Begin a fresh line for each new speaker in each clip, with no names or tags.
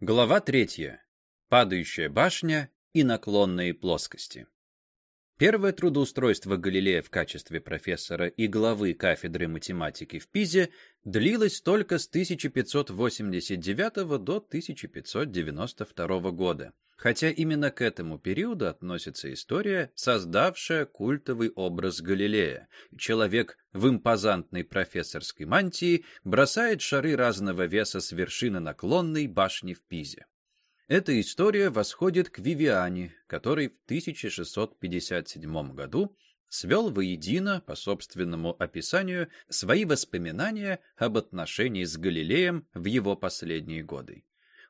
Глава третья. Падающая башня и наклонные плоскости. Первое трудоустройство Галилея в качестве профессора и главы кафедры математики в Пизе длилось только с 1589 до 1592 года, хотя именно к этому периоду относится история, создавшая культовый образ Галилея. Человек в импозантной профессорской мантии бросает шары разного веса с вершины наклонной башни в Пизе. Эта история восходит к Вивиане, который в 1657 году свел воедино, по собственному описанию, свои воспоминания об отношении с Галилеем в его последние годы.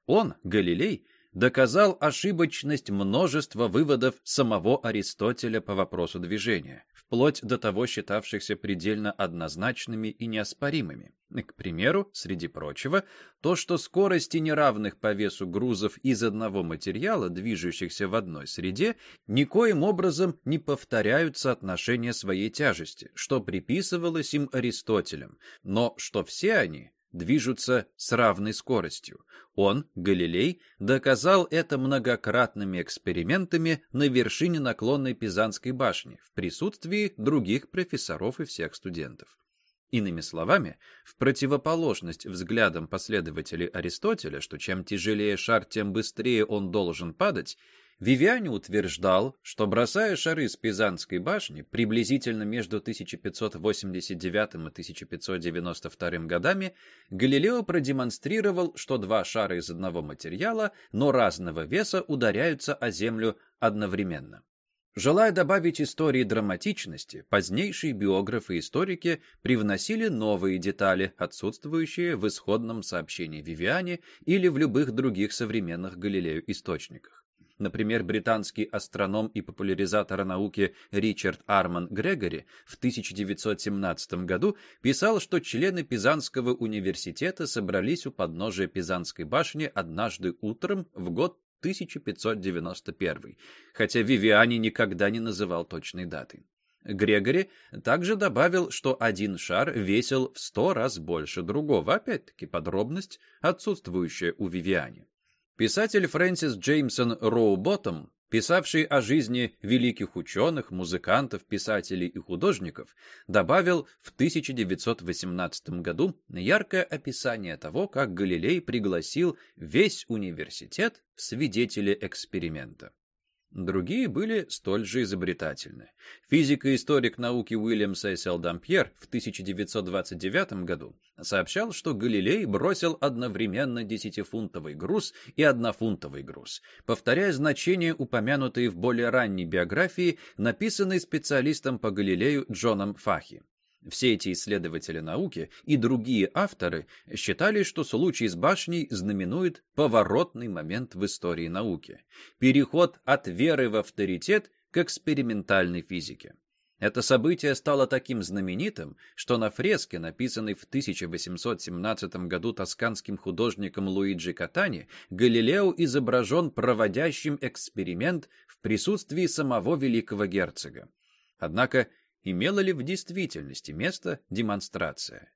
Он, Галилей, доказал ошибочность множества выводов самого Аристотеля по вопросу движения, вплоть до того считавшихся предельно однозначными и неоспоримыми. К примеру, среди прочего, то, что скорости неравных по весу грузов из одного материала, движущихся в одной среде, никоим образом не повторяют соотношение своей тяжести, что приписывалось им Аристотелем, но что все они движутся с равной скоростью. Он, Галилей, доказал это многократными экспериментами на вершине наклонной Пизанской башни в присутствии других профессоров и всех студентов. Иными словами, в противоположность взглядам последователей Аристотеля, что чем тяжелее шар, тем быстрее он должен падать, Вивиани утверждал, что бросая шары с Пизанской башни приблизительно между 1589 и 1592 годами, Галилео продемонстрировал, что два шара из одного материала, но разного веса ударяются о Землю одновременно. Желая добавить истории драматичности, позднейшие биографы и историки привносили новые детали, отсутствующие в исходном сообщении Вивиани или в любых других современных Галилею источниках. Например, британский астроном и популяризатор науки Ричард Арман Грегори в 1917 году писал, что члены Пизанского университета собрались у подножия Пизанской башни однажды утром в год 1591, хотя Вивиани никогда не называл точной даты. Грегори также добавил, что один шар весил в сто раз больше другого, опять-таки подробность, отсутствующая у Вивиани. Писатель Фрэнсис Джеймсон Роуботтом, писавший о жизни великих ученых, музыкантов, писателей и художников, добавил в 1918 году яркое описание того, как Галилей пригласил весь университет в свидетели эксперимента. Другие были столь же изобретательны. Физик и историк науки Уильям Сесил Дампьер в 1929 году сообщал, что Галилей бросил одновременно десятифунтовый груз и однофунтовый груз, повторяя значения, упомянутые в более ранней биографии, написанной специалистом по Галилею Джоном Фахи. Все эти исследователи науки и другие авторы считали, что случай с башней знаменует поворотный момент в истории науки, переход от веры в авторитет к экспериментальной физике. Это событие стало таким знаменитым, что на фреске, написанной в 1817 году тосканским художником Луиджи Катани, Галилео изображен проводящим эксперимент в присутствии самого великого герцога. Однако имела ли в действительности место демонстрация.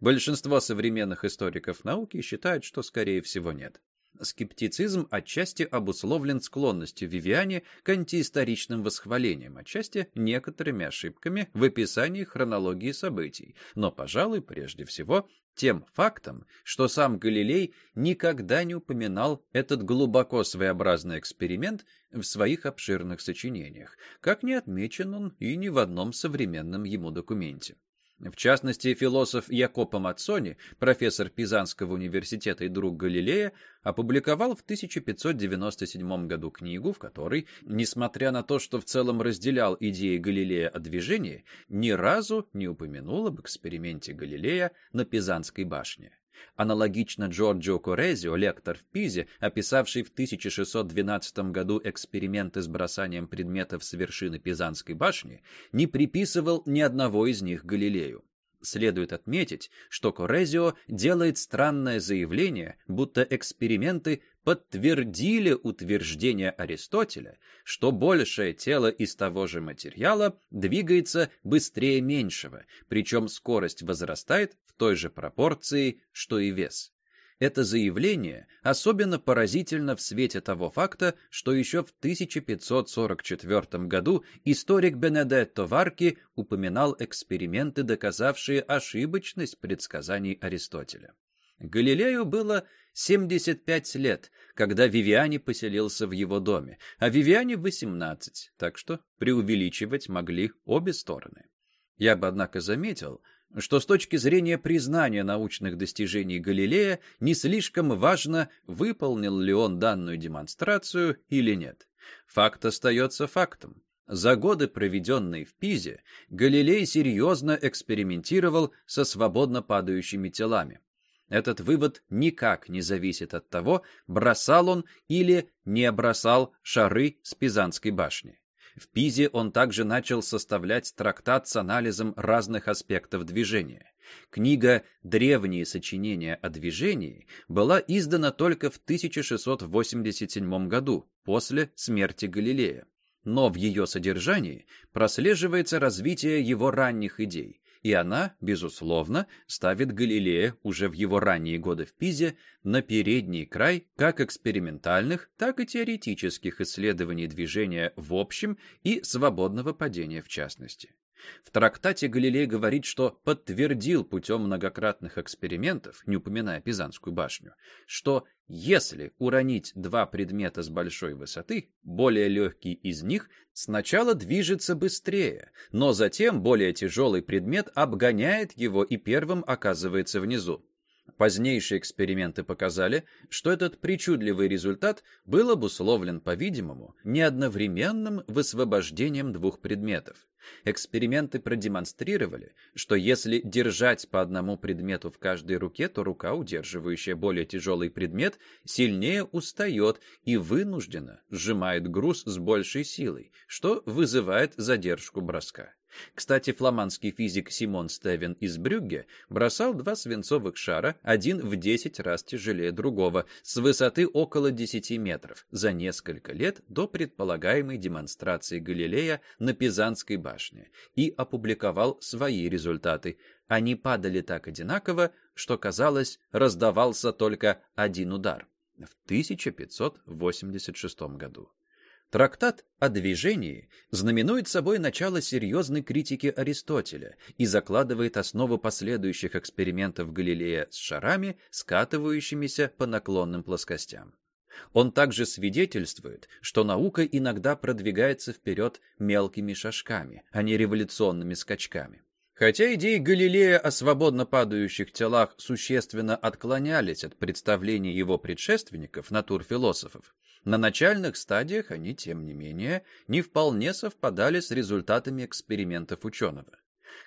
Большинство современных историков науки считают, что скорее всего нет. Скептицизм отчасти обусловлен склонностью Вивиани к антиисторичным восхвалениям, отчасти некоторыми ошибками в описании хронологии событий, но, пожалуй, прежде всего, тем фактом, что сам Галилей никогда не упоминал этот глубоко своеобразный эксперимент в своих обширных сочинениях, как не отмечен он и ни в одном современном ему документе. В частности, философ Якопо Мацони, профессор Пизанского университета и друг Галилея, опубликовал в 1597 году книгу, в которой, несмотря на то, что в целом разделял идеи Галилея о движении, ни разу не упомянул об эксперименте Галилея на Пизанской башне. Аналогично Джорджио Корезио, лектор в Пизе, описавший в 1612 году эксперименты с бросанием предметов с вершины Пизанской башни, не приписывал ни одного из них Галилею. Следует отметить, что Корезио делает странное заявление, будто эксперименты подтвердили утверждение Аристотеля, что большее тело из того же материала двигается быстрее меньшего, причем скорость возрастает в той же пропорции, что и вес. Это заявление особенно поразительно в свете того факта, что еще в 1544 году историк Бенедетто Варки упоминал эксперименты, доказавшие ошибочность предсказаний Аристотеля. Галилею было 75 лет, когда Вивиани поселился в его доме, а Вивиани 18, так что преувеличивать могли обе стороны. Я бы, однако, заметил, что с точки зрения признания научных достижений Галилея не слишком важно, выполнил ли он данную демонстрацию или нет. Факт остается фактом. За годы, проведенные в Пизе, Галилей серьезно экспериментировал со свободно падающими телами. Этот вывод никак не зависит от того, бросал он или не бросал шары с Пизанской башни. В Пизе он также начал составлять трактат с анализом разных аспектов движения. Книга «Древние сочинения о движении» была издана только в 1687 году, после смерти Галилея. Но в ее содержании прослеживается развитие его ранних идей, и она, безусловно, ставит Галилея уже в его ранние годы в Пизе на передний край как экспериментальных, так и теоретических исследований движения в общем и свободного падения в частности. В трактате Галилей говорит, что подтвердил путем многократных экспериментов, не упоминая Пизанскую башню, что если уронить два предмета с большой высоты, более легкий из них сначала движется быстрее, но затем более тяжелый предмет обгоняет его и первым оказывается внизу. Позднейшие эксперименты показали, что этот причудливый результат был обусловлен, по-видимому, неодновременным высвобождением двух предметов. Эксперименты продемонстрировали, что если держать по одному предмету в каждой руке, то рука, удерживающая более тяжелый предмет, сильнее устает и вынужденно сжимает груз с большей силой, что вызывает задержку броска. Кстати, фламандский физик Симон Стевен из Брюгге бросал два свинцовых шара, один в 10 раз тяжелее другого, с высоты около 10 метров, за несколько лет до предполагаемой демонстрации Галилея на Пизанской башне, и опубликовал свои результаты. Они падали так одинаково, что, казалось, раздавался только один удар в 1586 году. Трактат о движении знаменует собой начало серьезной критики Аристотеля и закладывает основу последующих экспериментов Галилея с шарами, скатывающимися по наклонным плоскостям. Он также свидетельствует, что наука иногда продвигается вперед мелкими шажками, а не революционными скачками. Хотя идеи Галилея о свободно падающих телах существенно отклонялись от представлений его предшественников, натурфилософов, на начальных стадиях они, тем не менее, не вполне совпадали с результатами экспериментов ученого.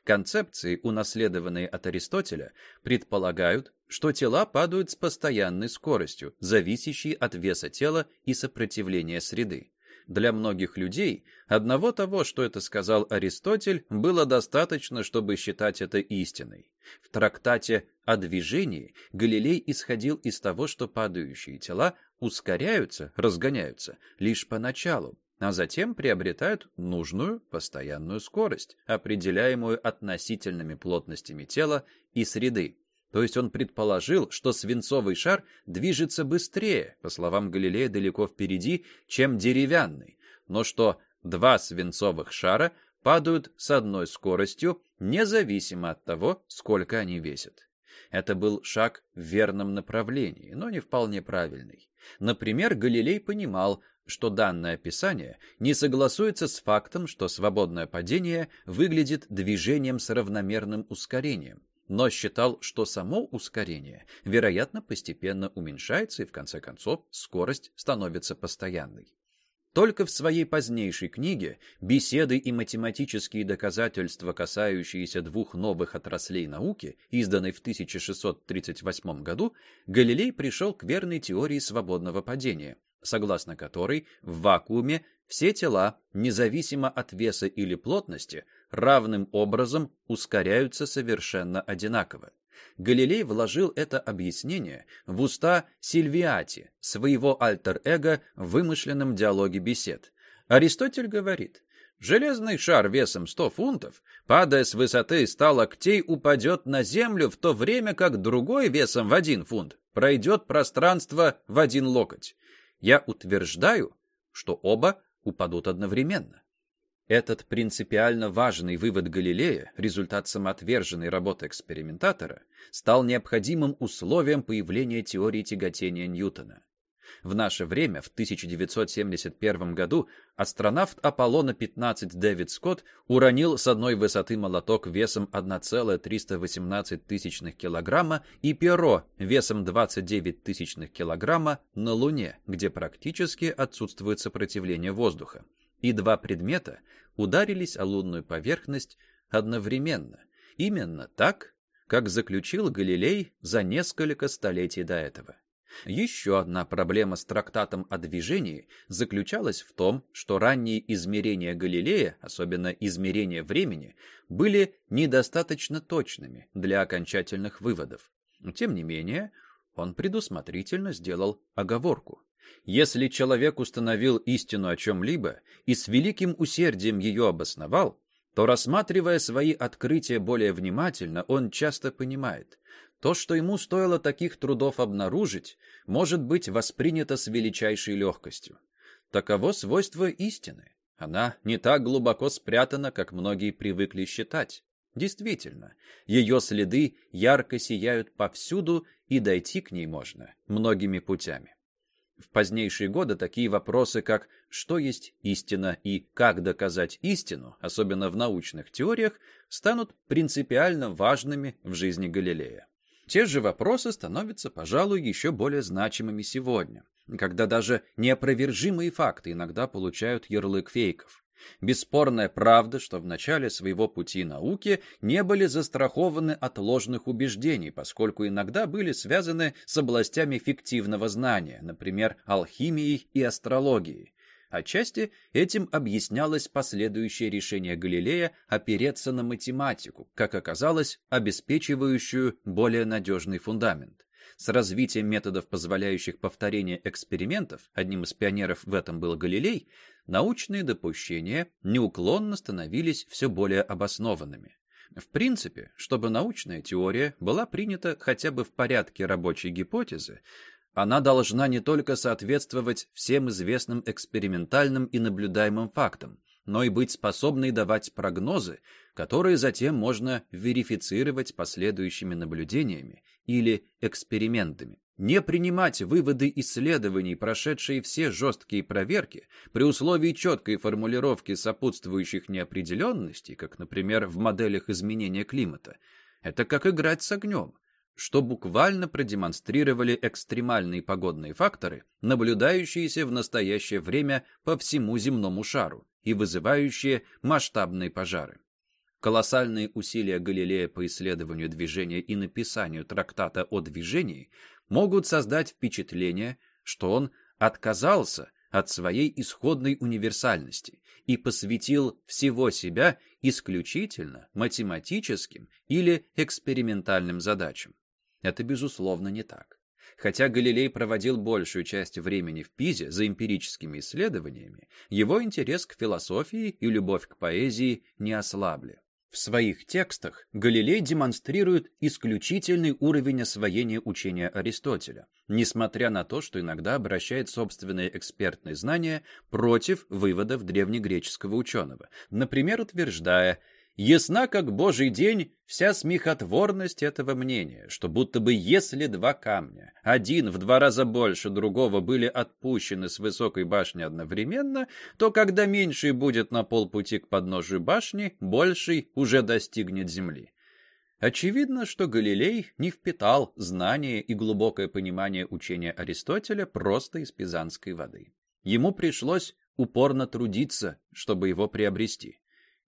Концепции, унаследованные от Аристотеля, предполагают, что тела падают с постоянной скоростью, зависящей от веса тела и сопротивления среды. Для многих людей одного того, что это сказал Аристотель, было достаточно, чтобы считать это истиной. В трактате о движении Галилей исходил из того, что падающие тела ускоряются, разгоняются лишь поначалу, а затем приобретают нужную постоянную скорость, определяемую относительными плотностями тела и среды. То есть он предположил, что свинцовый шар движется быстрее, по словам Галилея, далеко впереди, чем деревянный, но что два свинцовых шара падают с одной скоростью, независимо от того, сколько они весят. Это был шаг в верном направлении, но не вполне правильный. Например, Галилей понимал, что данное описание не согласуется с фактом, что свободное падение выглядит движением с равномерным ускорением но считал, что само ускорение, вероятно, постепенно уменьшается и, в конце концов, скорость становится постоянной. Только в своей позднейшей книге «Беседы и математические доказательства, касающиеся двух новых отраслей науки», изданной в 1638 году, Галилей пришел к верной теории свободного падения, согласно которой в вакууме все тела, независимо от веса или плотности, равным образом ускоряются совершенно одинаково. Галилей вложил это объяснение в уста Сильвиати, своего альтер-эго в вымышленном диалоге бесед. Аристотель говорит, Железный шар весом 100 фунтов, падая с высоты 100 локтей, упадет на землю, в то время как другой весом в один фунт пройдет пространство в один локоть. Я утверждаю, что оба упадут одновременно. Этот принципиально важный вывод Галилея, результат самоотверженной работы экспериментатора, стал необходимым условием появления теории тяготения Ньютона. В наше время, в 1971 году, астронавт Аполлона-15 Дэвид Скотт уронил с одной высоты молоток весом 1,318 тысячных килограмма и перо весом 29 тысячных килограмма на Луне, где практически отсутствует сопротивление воздуха. И два предмета ударились о лунную поверхность одновременно. Именно так, как заключил Галилей за несколько столетий до этого. Еще одна проблема с трактатом о движении заключалась в том, что ранние измерения Галилея, особенно измерения времени, были недостаточно точными для окончательных выводов. Тем не менее, он предусмотрительно сделал оговорку. Если человек установил истину о чем-либо и с великим усердием ее обосновал, то, рассматривая свои открытия более внимательно, он часто понимает, то, что ему стоило таких трудов обнаружить, может быть воспринято с величайшей легкостью. Таково свойство истины. Она не так глубоко спрятана, как многие привыкли считать. Действительно, ее следы ярко сияют повсюду, и дойти к ней можно многими путями. В позднейшие годы такие вопросы, как «что есть истина» и «как доказать истину», особенно в научных теориях, станут принципиально важными в жизни Галилея. Те же вопросы становятся, пожалуй, еще более значимыми сегодня, когда даже неопровержимые факты иногда получают ярлык фейков. Бесспорная правда, что в начале своего пути науки не были застрахованы от ложных убеждений, поскольку иногда были связаны с областями фиктивного знания, например, алхимией и астрологией, Отчасти этим объяснялось последующее решение Галилея опереться на математику, как оказалось, обеспечивающую более надежный фундамент. С развитием методов, позволяющих повторение экспериментов, одним из пионеров в этом был Галилей, научные допущения неуклонно становились все более обоснованными. В принципе, чтобы научная теория была принята хотя бы в порядке рабочей гипотезы, она должна не только соответствовать всем известным экспериментальным и наблюдаемым фактам, но и быть способной давать прогнозы, которые затем можно верифицировать последующими наблюдениями или экспериментами. Не принимать выводы исследований, прошедшие все жесткие проверки, при условии четкой формулировки сопутствующих неопределенностей, как, например, в моделях изменения климата, это как играть с огнем что буквально продемонстрировали экстремальные погодные факторы, наблюдающиеся в настоящее время по всему земному шару и вызывающие масштабные пожары. Колоссальные усилия Галилея по исследованию движения и написанию трактата о движении могут создать впечатление, что он отказался от своей исходной универсальности и посвятил всего себя исключительно математическим или экспериментальным задачам. Это, безусловно, не так. Хотя Галилей проводил большую часть времени в Пизе за эмпирическими исследованиями, его интерес к философии и любовь к поэзии не ослабли. В своих текстах Галилей демонстрирует исключительный уровень освоения учения Аристотеля, несмотря на то, что иногда обращает собственные экспертные знания против выводов древнегреческого ученого, например, утверждая Ясна, как божий день, вся смехотворность этого мнения, что будто бы если два камня, один в два раза больше другого, были отпущены с высокой башни одновременно, то когда меньший будет на полпути к подножию башни, больший уже достигнет земли. Очевидно, что Галилей не впитал знание и глубокое понимание учения Аристотеля просто из пизанской воды. Ему пришлось упорно трудиться, чтобы его приобрести.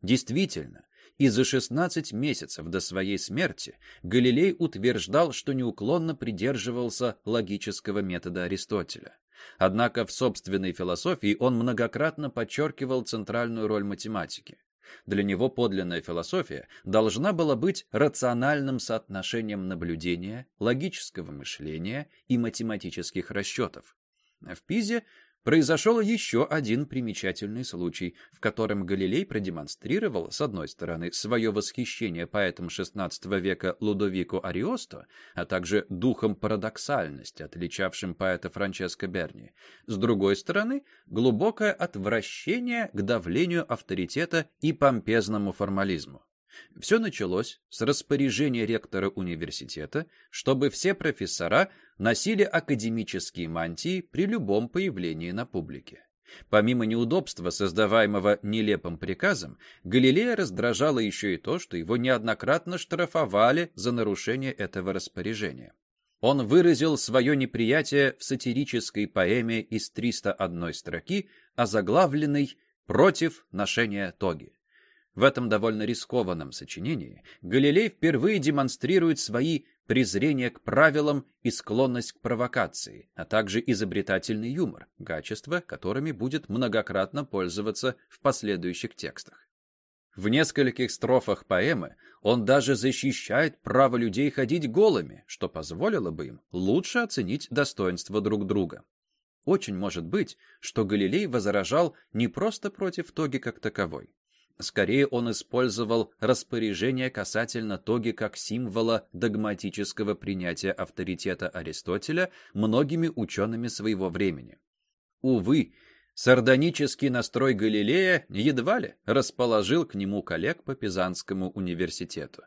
Действительно, и за 16 месяцев до своей смерти Галилей утверждал, что неуклонно придерживался логического метода Аристотеля. Однако в собственной философии он многократно подчеркивал центральную роль математики. Для него подлинная философия должна была быть рациональным соотношением наблюдения, логического мышления и математических расчетов. В Пизе произошел еще один примечательный случай, в котором Галилей продемонстрировал, с одной стороны, свое восхищение поэтом XVI века Лудовико Ариосто, а также духом парадоксальности, отличавшим поэта Франческо Берни, с другой стороны, глубокое отвращение к давлению авторитета и помпезному формализму. Все началось с распоряжения ректора университета, чтобы все профессора носили академические мантии при любом появлении на публике. Помимо неудобства, создаваемого нелепым приказом, Галилея раздражало еще и то, что его неоднократно штрафовали за нарушение этого распоряжения. Он выразил свое неприятие в сатирической поэме из 301 строки, озаглавленной «Против ношения тоги». В этом довольно рискованном сочинении Галилей впервые демонстрирует свои презрение к правилам и склонность к провокации, а также изобретательный юмор, качества, которыми будет многократно пользоваться в последующих текстах. В нескольких строфах поэмы он даже защищает право людей ходить голыми, что позволило бы им лучше оценить достоинство друг друга. Очень может быть, что Галилей возражал не просто против тоги как таковой, Скорее он использовал распоряжение касательно тоги как символа догматического принятия авторитета Аристотеля многими учеными своего времени. Увы, сардонический настрой Галилея едва ли расположил к нему коллег по Пизанскому университету.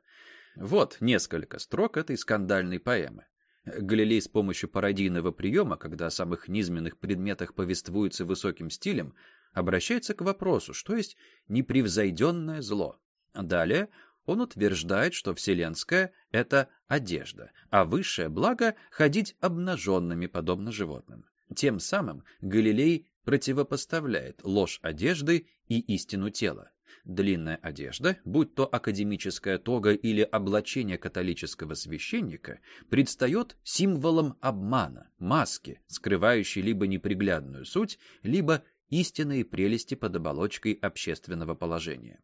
Вот несколько строк этой скандальной поэмы. Галилей с помощью пародийного приема, когда о самых низменных предметах повествуется высоким стилем, обращается к вопросу, что есть непревзойденное зло. Далее он утверждает, что вселенское — это одежда, а высшее благо — ходить обнаженными, подобно животным. Тем самым Галилей противопоставляет ложь одежды и истину тела. Длинная одежда, будь то академическая тога или облачение католического священника, предстает символом обмана, маски, скрывающей либо неприглядную суть, либо истинные прелести под оболочкой общественного положения.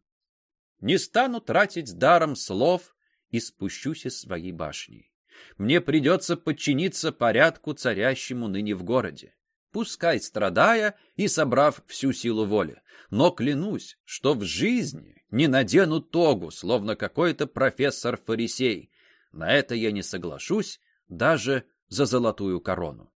«Не стану тратить даром слов и спущусь из своей башни. Мне придется подчиниться порядку, царящему ныне в городе, пускай страдая и собрав всю силу воли. Но клянусь, что в жизни не надену тогу, словно какой-то профессор-фарисей. На это я не соглашусь даже за золотую корону.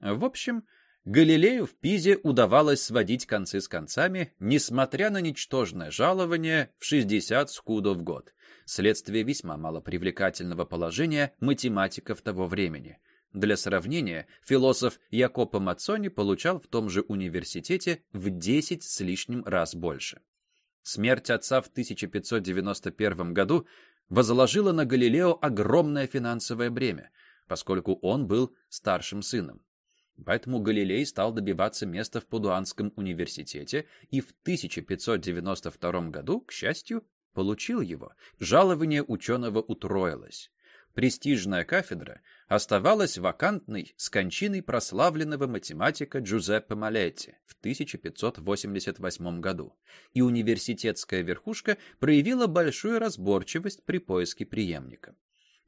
В общем, Галилею в Пизе удавалось сводить концы с концами, несмотря на ничтожное жалование в 60 скудо в год, следствие весьма малопривлекательного положения математиков того времени. Для сравнения, философ Якопо Мацони получал в том же университете в 10 с лишним раз больше. Смерть отца в 1591 году возложила на Галилео огромное финансовое бремя, поскольку он был старшим сыном. Поэтому Галилей стал добиваться места в Падуанском университете и в 1592 году, к счастью, получил его. Жалование ученого утроилось. Престижная кафедра оставалась вакантной с кончиной прославленного математика Джузеппе Малетти в 1588 году, и университетская верхушка проявила большую разборчивость при поиске преемника.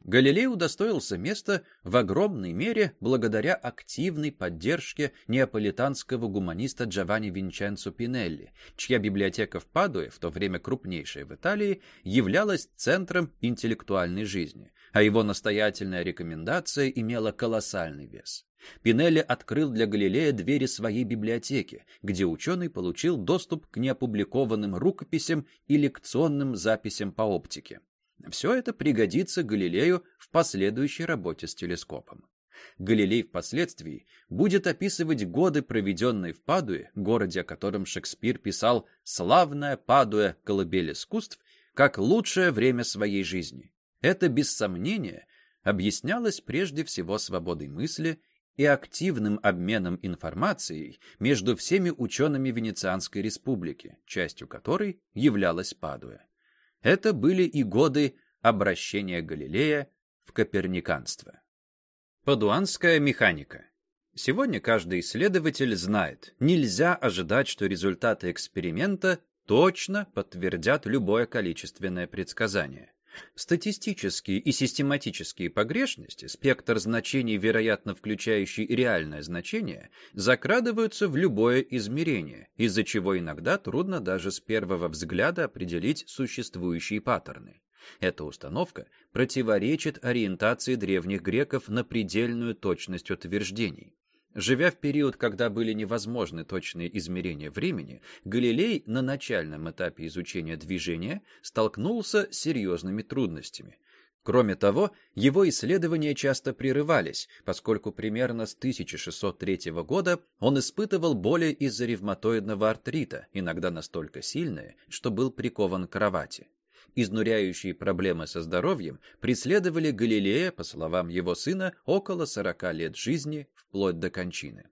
Галилей удостоился места в огромной мере благодаря активной поддержке неаполитанского гуманиста Джованни Винченцо Пинелли, чья библиотека в Падуе, в то время крупнейшая в Италии, являлась центром интеллектуальной жизни, а его настоятельная рекомендация имела колоссальный вес. Пинелли открыл для Галилея двери своей библиотеки, где ученый получил доступ к неопубликованным рукописям и лекционным записям по оптике. Все это пригодится Галилею в последующей работе с телескопом. Галилей впоследствии будет описывать годы, проведенные в Падуе, городе, о котором Шекспир писал «славная Падуя, колыбель искусств», как лучшее время своей жизни. Это, без сомнения, объяснялось прежде всего свободой мысли и активным обменом информацией между всеми учеными Венецианской республики, частью которой являлась Падуя. Это были и годы обращения Галилея в коперниканство. Падуанская механика. Сегодня каждый исследователь знает, нельзя ожидать, что результаты эксперимента точно подтвердят любое количественное предсказание. Статистические и систематические погрешности, спектр значений, вероятно включающий реальное значение, закрадываются в любое измерение, из-за чего иногда трудно даже с первого взгляда определить существующие паттерны. Эта установка противоречит ориентации древних греков на предельную точность утверждений. Живя в период, когда были невозможны точные измерения времени, Галилей на начальном этапе изучения движения столкнулся с серьезными трудностями. Кроме того, его исследования часто прерывались, поскольку примерно с 1603 года он испытывал боли из-за ревматоидного артрита, иногда настолько сильные, что был прикован к кровати изнуряющие проблемы со здоровьем преследовали Галилея, по словам его сына, около 40 лет жизни, вплоть до кончины.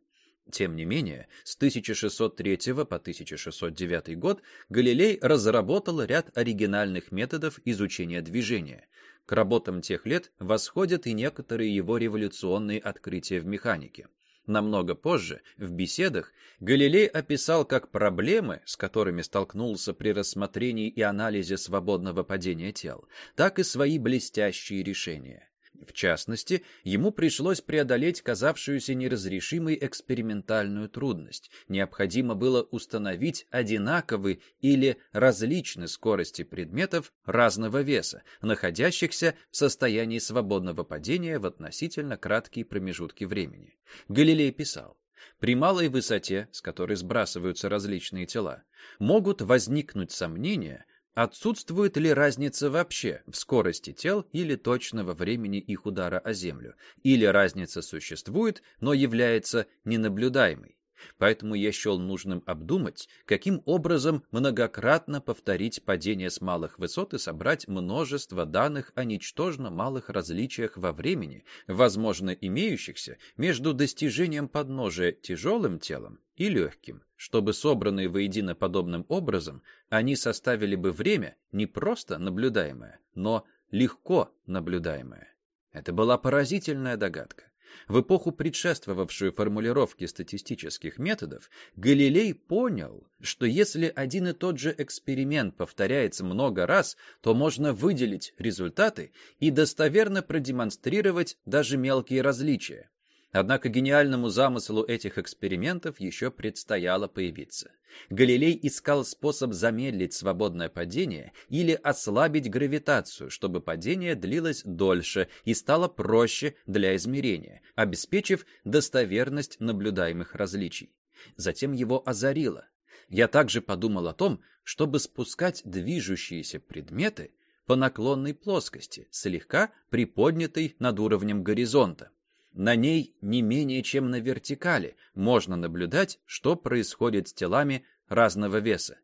Тем не менее, с 1603 по 1609 год Галилей разработал ряд оригинальных методов изучения движения. К работам тех лет восходят и некоторые его революционные открытия в механике. Намного позже, в беседах, Галилей описал как проблемы, с которыми столкнулся при рассмотрении и анализе свободного падения тел, так и свои блестящие решения. В частности, ему пришлось преодолеть казавшуюся неразрешимой экспериментальную трудность. Необходимо было установить одинаковые или различные скорости предметов разного веса, находящихся в состоянии свободного падения в относительно краткие промежутки времени. Галилей писал, при малой высоте, с которой сбрасываются различные тела, могут возникнуть сомнения – Отсутствует ли разница вообще в скорости тел или точного времени их удара о Землю? Или разница существует, но является ненаблюдаемой? Поэтому я счел нужным обдумать, каким образом многократно повторить падение с малых высот и собрать множество данных о ничтожно малых различиях во времени, возможно имеющихся между достижением подножия тяжелым телом и легким, чтобы собранные воедино подобным образом, они составили бы время не просто наблюдаемое, но легко наблюдаемое. Это была поразительная догадка. В эпоху, предшествовавшую формулировке статистических методов, Галилей понял, что если один и тот же эксперимент повторяется много раз, то можно выделить результаты и достоверно продемонстрировать даже мелкие различия. Однако гениальному замыслу этих экспериментов еще предстояло появиться. Галилей искал способ замедлить свободное падение или ослабить гравитацию, чтобы падение длилось дольше и стало проще для измерения, обеспечив достоверность наблюдаемых различий. Затем его озарило. Я также подумал о том, чтобы спускать движущиеся предметы по наклонной плоскости, слегка приподнятой над уровнем горизонта. На ней не менее чем на вертикали можно наблюдать, что происходит с телами разного веса.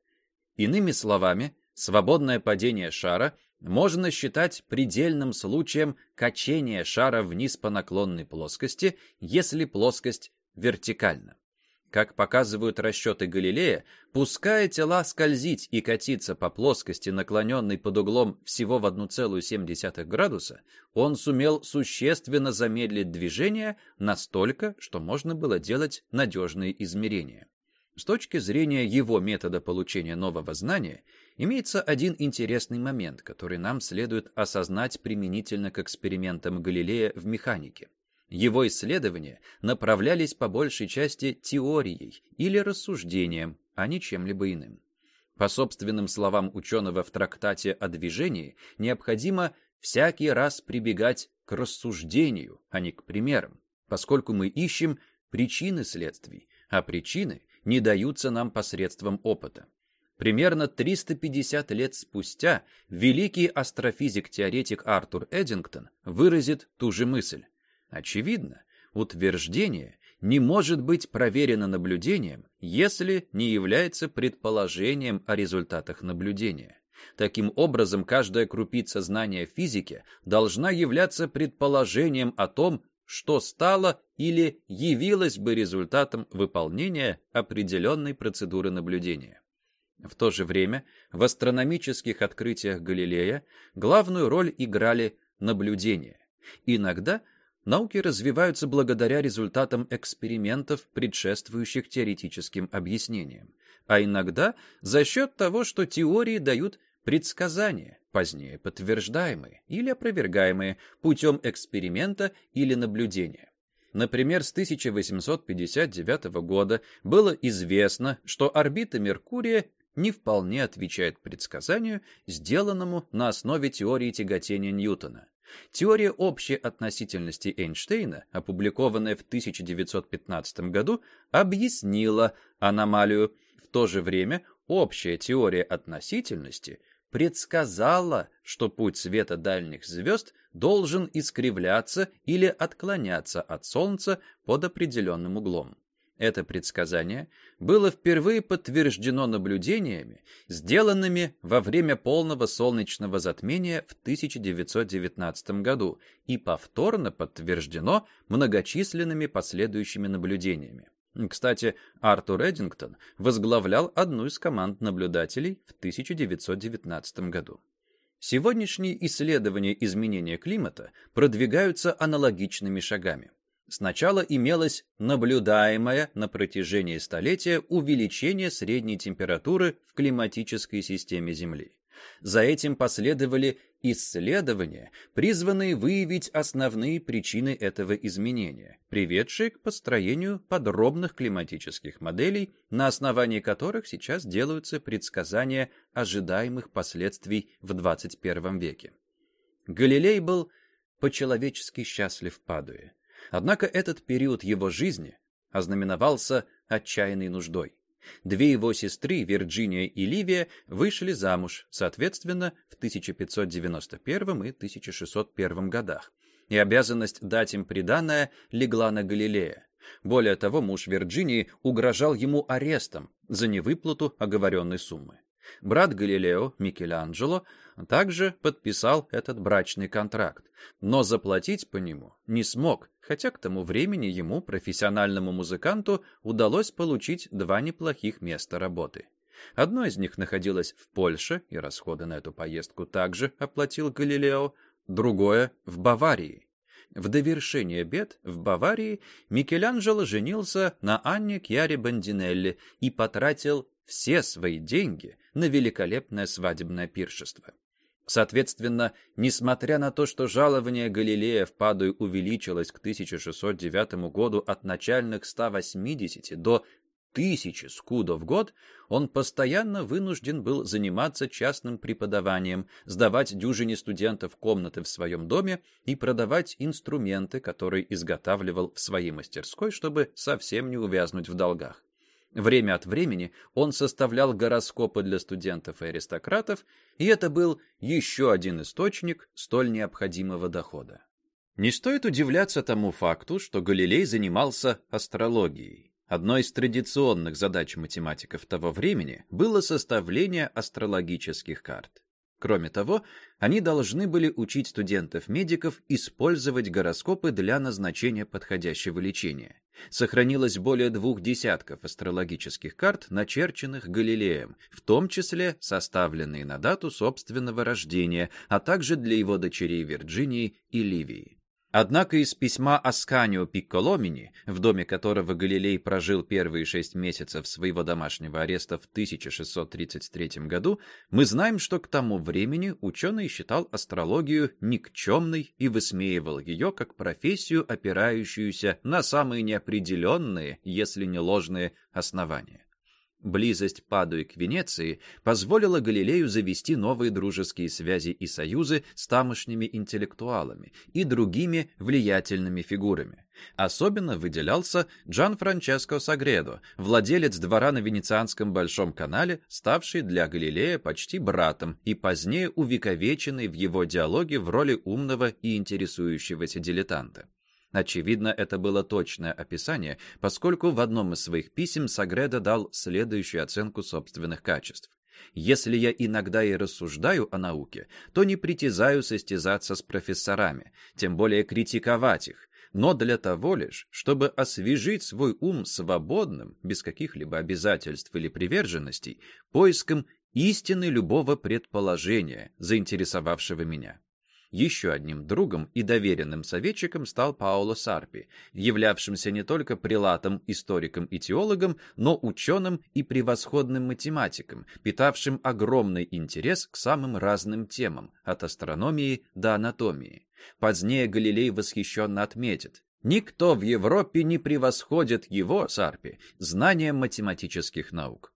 Иными словами, свободное падение шара можно считать предельным случаем качения шара вниз по наклонной плоскости, если плоскость вертикальна. Как показывают расчеты Галилея, пуская тела скользить и катиться по плоскости, наклоненной под углом всего в 1,7 градуса, он сумел существенно замедлить движение настолько, что можно было делать надежные измерения. С точки зрения его метода получения нового знания, имеется один интересный момент, который нам следует осознать применительно к экспериментам Галилея в механике. Его исследования направлялись по большей части теорией или рассуждением, а не чем-либо иным. По собственным словам ученого в трактате о движении, необходимо всякий раз прибегать к рассуждению, а не к примерам, поскольку мы ищем причины следствий, а причины не даются нам посредством опыта. Примерно 350 лет спустя великий астрофизик-теоретик Артур Эдингтон выразит ту же мысль. Очевидно, утверждение не может быть проверено наблюдением, если не является предположением о результатах наблюдения. Таким образом, каждая крупица знания физики должна являться предположением о том, что стало или явилось бы результатом выполнения определенной процедуры наблюдения. В то же время в астрономических открытиях Галилея главную роль играли наблюдения. Иногда Науки развиваются благодаря результатам экспериментов, предшествующих теоретическим объяснениям, а иногда за счет того, что теории дают предсказания, позднее подтверждаемые или опровергаемые путем эксперимента или наблюдения. Например, с 1859 года было известно, что орбита Меркурия не вполне отвечает предсказанию, сделанному на основе теории тяготения Ньютона. Теория общей относительности Эйнштейна, опубликованная в 1915 году, объяснила аномалию. В то же время общая теория относительности предсказала, что путь света дальних звезд должен искривляться или отклоняться от Солнца под определенным углом. Это предсказание было впервые подтверждено наблюдениями, сделанными во время полного солнечного затмения в 1919 году и повторно подтверждено многочисленными последующими наблюдениями. Кстати, Артур Эдингтон возглавлял одну из команд наблюдателей в 1919 году. Сегодняшние исследования изменения климата продвигаются аналогичными шагами. Сначала имелось наблюдаемое на протяжении столетия увеличение средней температуры в климатической системе Земли. За этим последовали исследования, призванные выявить основные причины этого изменения, приведшие к построению подробных климатических моделей, на основании которых сейчас делаются предсказания ожидаемых последствий в 21 веке. Галилей был по-человечески счастлив Падуе. Однако этот период его жизни ознаменовался отчаянной нуждой. Две его сестры, Вирджиния и Ливия, вышли замуж, соответственно, в 1591 и 1601 годах, и обязанность дать им приданое легла на Галилея. Более того, муж Вирджинии угрожал ему арестом за невыплату оговоренной суммы. Брат Галилео, Микеланджело, также подписал этот брачный контракт, но заплатить по нему не смог, хотя к тому времени ему, профессиональному музыканту, удалось получить два неплохих места работы. Одно из них находилось в Польше, и расходы на эту поездку также оплатил Галилео, другое — в Баварии. В довершение бед в Баварии Микеланджело женился на Анне Кьяре Бандинелли и потратил все свои деньги на великолепное свадебное пиршество. Соответственно, несмотря на то, что жалование Галилея в Падуе увеличилось к 1609 году от начальных 180 до 1000 скудов в год, он постоянно вынужден был заниматься частным преподаванием, сдавать дюжине студентов комнаты в своем доме и продавать инструменты, которые изготавливал в своей мастерской, чтобы совсем не увязнуть в долгах. Время от времени он составлял гороскопы для студентов и аристократов, и это был еще один источник столь необходимого дохода. Не стоит удивляться тому факту, что Галилей занимался астрологией. Одной из традиционных задач математиков того времени было составление астрологических карт. Кроме того, они должны были учить студентов-медиков использовать гороскопы для назначения подходящего лечения. Сохранилось более двух десятков астрологических карт, начерченных Галилеем, в том числе составленные на дату собственного рождения, а также для его дочерей Вирджинии и Ливии. Однако из письма Асканио Пикколомини, в доме которого Галилей прожил первые шесть месяцев своего домашнего ареста в 1633 году, мы знаем, что к тому времени ученый считал астрологию никчемной и высмеивал ее как профессию, опирающуюся на самые неопределенные, если не ложные, основания. Близость Падуи к Венеции позволила Галилею завести новые дружеские связи и союзы с тамошними интеллектуалами и другими влиятельными фигурами. Особенно выделялся Джан Франческо Сагредо, владелец двора на Венецианском Большом канале, ставший для Галилея почти братом и позднее увековеченный в его диалоге в роли умного и интересующегося дилетанта. Очевидно, это было точное описание, поскольку в одном из своих писем Сагреда дал следующую оценку собственных качеств. «Если я иногда и рассуждаю о науке, то не притязаю состязаться с профессорами, тем более критиковать их, но для того лишь, чтобы освежить свой ум свободным, без каких-либо обязательств или приверженностей, поиском истины любого предположения, заинтересовавшего меня. Еще одним другом и доверенным советчиком стал Паоло Сарпи, являвшимся не только прилатом, историком и теологом, но ученым и превосходным математиком, питавшим огромный интерес к самым разным темам, от астрономии до анатомии. Позднее Галилей восхищенно отметит, Никто в Европе не превосходит его, Сарпи, знанием математических наук.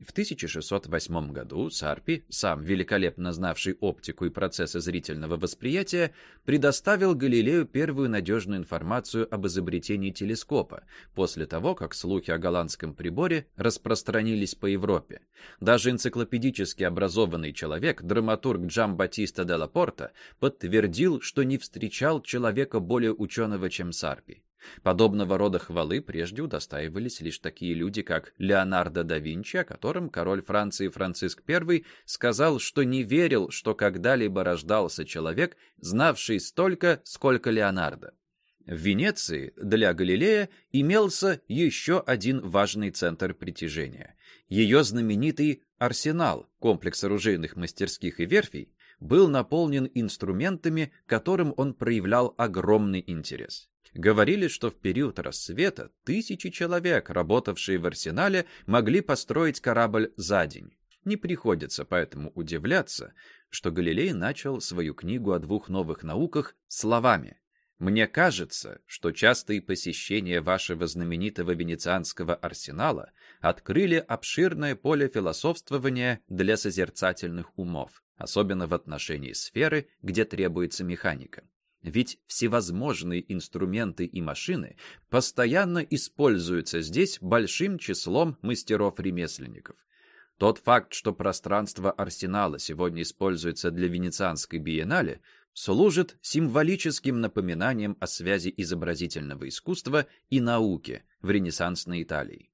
В 1608 году Сарпи, сам великолепно знавший оптику и процессы зрительного восприятия, предоставил Галилею первую надежную информацию об изобретении телескопа, после того, как слухи о голландском приборе распространились по Европе. Даже энциклопедически образованный человек, драматург Джам Батиста де Лапорта, подтвердил, что не встречал человека более ученого, чем Сарпи. Подобного рода хвалы прежде удостаивались лишь такие люди, как Леонардо да Винчи, о котором король Франции Франциск I сказал, что не верил, что когда-либо рождался человек, знавший столько, сколько Леонардо. В Венеции для Галилея имелся еще один важный центр притяжения. Ее знаменитый арсенал, комплекс оружейных мастерских и верфей, был наполнен инструментами, которым он проявлял огромный интерес. Говорили, что в период рассвета тысячи человек, работавшие в арсенале, могли построить корабль за день. Не приходится поэтому удивляться, что Галилей начал свою книгу о двух новых науках словами «Мне кажется, что частые посещения вашего знаменитого венецианского арсенала открыли обширное поле философствования для созерцательных умов, особенно в отношении сферы, где требуется механика. Ведь всевозможные инструменты и машины постоянно используются здесь большим числом мастеров-ремесленников. Тот факт, что пространство арсенала сегодня используется для Венецианской биеннале, служит символическим напоминанием о связи изобразительного искусства и науки в ренессансной Италии.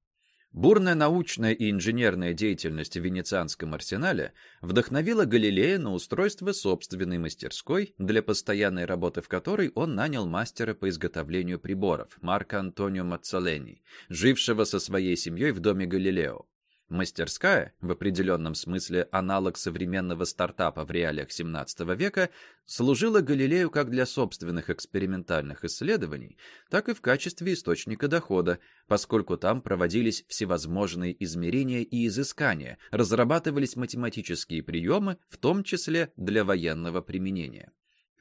Бурная научная и инженерная деятельность в Венецианском арсенале вдохновила Галилея на устройство собственной мастерской, для постоянной работы в которой он нанял мастера по изготовлению приборов Марко Антонио Маццалени, жившего со своей семьей в доме Галилео. Мастерская, в определенном смысле аналог современного стартапа в реалиях 17 века, служила Галилею как для собственных экспериментальных исследований, так и в качестве источника дохода, поскольку там проводились всевозможные измерения и изыскания, разрабатывались математические приемы, в том числе для военного применения.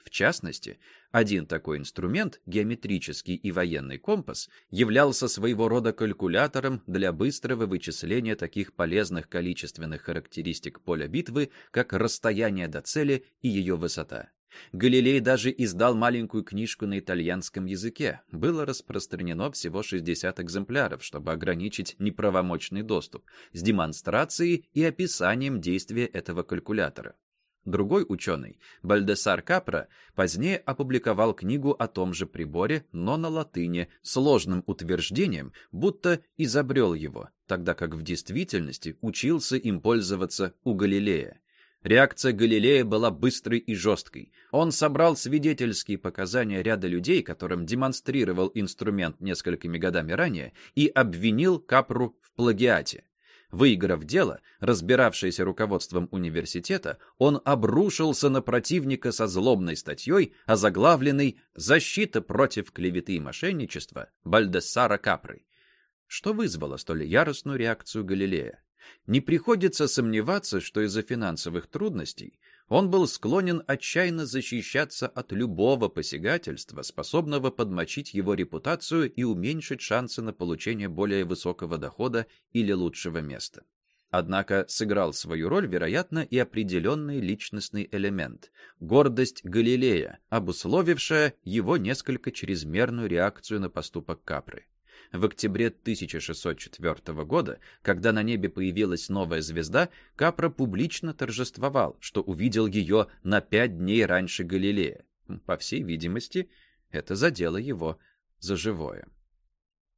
В частности, один такой инструмент, геометрический и военный компас, являлся своего рода калькулятором для быстрого вычисления таких полезных количественных характеристик поля битвы, как расстояние до цели и ее высота. Галилей даже издал маленькую книжку на итальянском языке. Было распространено всего 60 экземпляров, чтобы ограничить неправомочный доступ, с демонстрацией и описанием действия этого калькулятора. Другой ученый, Бальдесар Капра, позднее опубликовал книгу о том же приборе, но на латыни, сложным утверждением, будто изобрел его, тогда как в действительности учился им пользоваться у Галилея. Реакция Галилея была быстрой и жесткой. Он собрал свидетельские показания ряда людей, которым демонстрировал инструмент несколькими годами ранее, и обвинил Капру в плагиате. Выиграв дело, разбиравшееся руководством университета, он обрушился на противника со злобной статьей, озаглавленной «Защита против клеветы и мошенничества» Бальдессара Капры, что вызвало столь яростную реакцию Галилея. Не приходится сомневаться, что из-за финансовых трудностей он был склонен отчаянно защищаться от любого посягательства, способного подмочить его репутацию и уменьшить шансы на получение более высокого дохода или лучшего места. Однако сыграл свою роль, вероятно, и определенный личностный элемент – гордость Галилея, обусловившая его несколько чрезмерную реакцию на поступок Капры в октябре 1604 года, когда на небе появилась новая звезда, Капра публично торжествовал, что увидел ее на пять дней раньше Галилея. По всей видимости, это задело его за живое.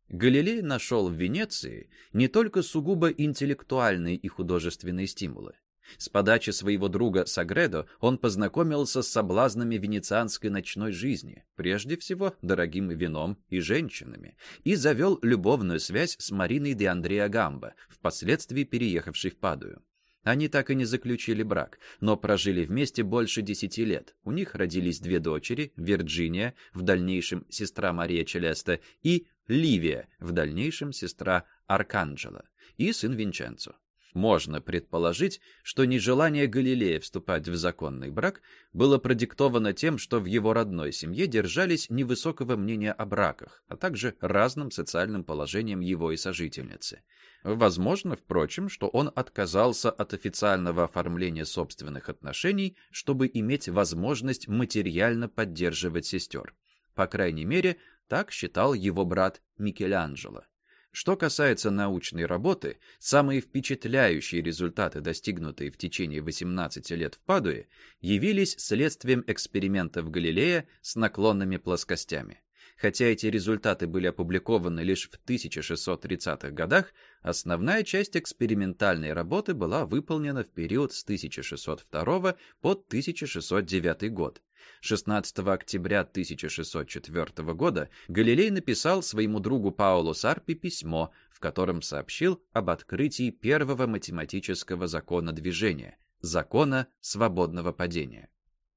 Галилей нашел в Венеции не только сугубо интеллектуальные и художественные стимулы. С подачи своего друга Сагредо он познакомился с соблазнами венецианской ночной жизни, прежде всего дорогим вином и женщинами, и завел любовную связь с Мариной де Андреа Гамбо, впоследствии переехавшей в Падую. Они так и не заключили брак, но прожили вместе больше десяти лет. У них родились две дочери, Вирджиния, в дальнейшем сестра Мария Челеста, и Ливия, в дальнейшем сестра Арканджела, и сын Винченцо. Можно предположить, что нежелание Галилея вступать в законный брак было продиктовано тем, что в его родной семье держались невысокого мнения о браках, а также разным социальным положением его и сожительницы. Возможно, впрочем, что он отказался от официального оформления собственных отношений, чтобы иметь возможность материально поддерживать сестер. По крайней мере, так считал его брат Микеланджело. Что касается научной работы, самые впечатляющие результаты, достигнутые в течение 18 лет в Падуе, явились следствием экспериментов Галилея с наклонными плоскостями. Хотя эти результаты были опубликованы лишь в 1630-х годах, основная часть экспериментальной работы была выполнена в период с 1602 по 1609 год. 16 октября 1604 года Галилей написал своему другу Паулу Сарпи письмо, в котором сообщил об открытии первого математического закона движения – закона свободного падения.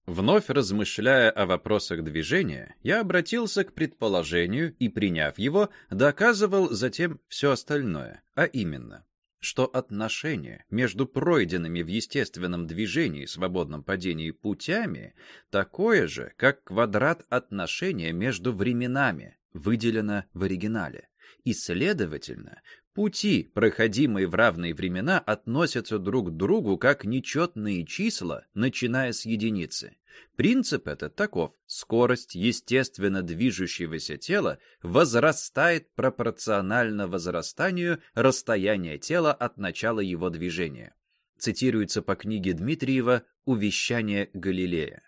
Вновь размышляя о вопросах движения, я обратился к предположению и, приняв его, доказывал затем все остальное, а именно, что отношение между пройденными в естественном движении свободном падении путями такое же, как квадрат отношения между временами, выделено в оригинале. И, следовательно, пути, проходимые в равные времена, относятся друг к другу как нечетные числа, начиная с единицы. Принцип этот таков. Скорость естественно движущегося тела возрастает пропорционально возрастанию расстояния тела от начала его движения. Цитируется по книге Дмитриева «Увещание Галилея».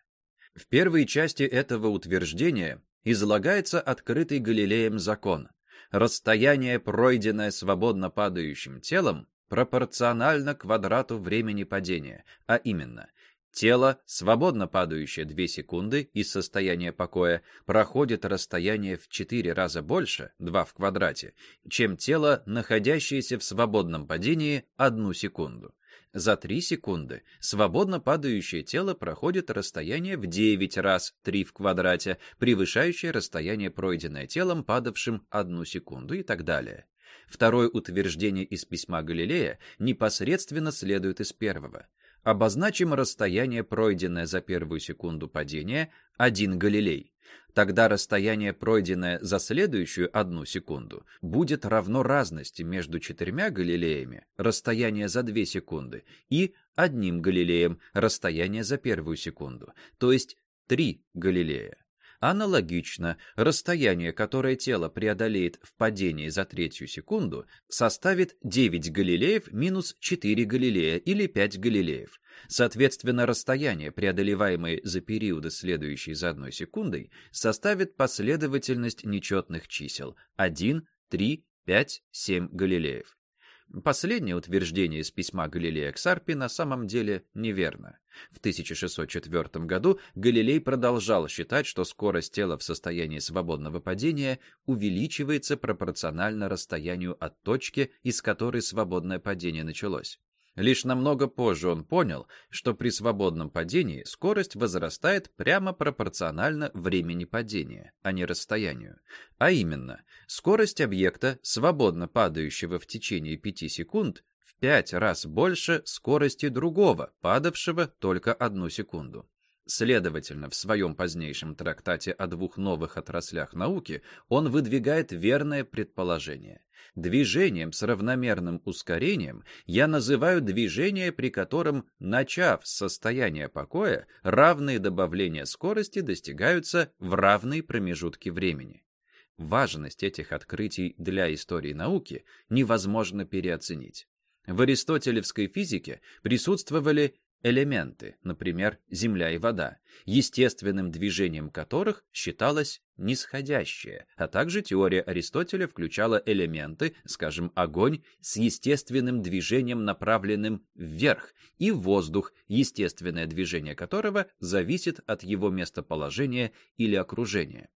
В первой части этого утверждения излагается открытый Галилеем закон. Расстояние, пройденное свободно падающим телом, пропорционально квадрату времени падения, а именно Тело, свободно падающее 2 секунды из состояния покоя, проходит расстояние в 4 раза больше, 2 в квадрате, чем тело, находящееся в свободном падении 1 секунду. За 3 секунды свободно падающее тело проходит расстояние в 9 раз 3 в квадрате, превышающее расстояние, пройденное телом, падавшим 1 секунду и так далее. Второе утверждение из письма Галилея непосредственно следует из первого. Обозначим расстояние, пройденное за первую секунду падения, 1 галилей. Тогда расстояние, пройденное за следующую одну секунду, будет равно разности между четырьмя галилеями, расстояние за 2 секунды, и одним галилеем, расстояние за первую секунду, то есть 3 галилея. Аналогично, расстояние, которое тело преодолеет в падении за третью секунду, составит 9 галилеев минус 4 галилея или 5 галилеев. Соответственно, расстояние, преодолеваемое за периоды, следующие за одной секундой, составит последовательность нечетных чисел 1, 3, 5, 7 галилеев. Последнее утверждение из письма Галилея к Сарпи на самом деле неверно. В 1604 году Галилей продолжал считать, что скорость тела в состоянии свободного падения увеличивается пропорционально расстоянию от точки, из которой свободное падение началось. Лишь намного позже он понял, что при свободном падении скорость возрастает прямо пропорционально времени падения, а не расстоянию. А именно, скорость объекта, свободно падающего в течение 5 секунд, в 5 раз больше скорости другого, падавшего только одну секунду. Следовательно, в своем позднейшем трактате о двух новых отраслях науки он выдвигает верное предположение. Движением с равномерным ускорением я называю движение, при котором, начав с состояния покоя, равные добавления скорости достигаются в равные промежутки времени. Важность этих открытий для истории науки невозможно переоценить. В аристотелевской физике присутствовали элементы, например, земля и вода, естественным движением которых считалось нисходящее, а также теория Аристотеля включала элементы, скажем, огонь, с естественным движением, направленным вверх, и воздух, естественное движение которого зависит от его местоположения или окружения.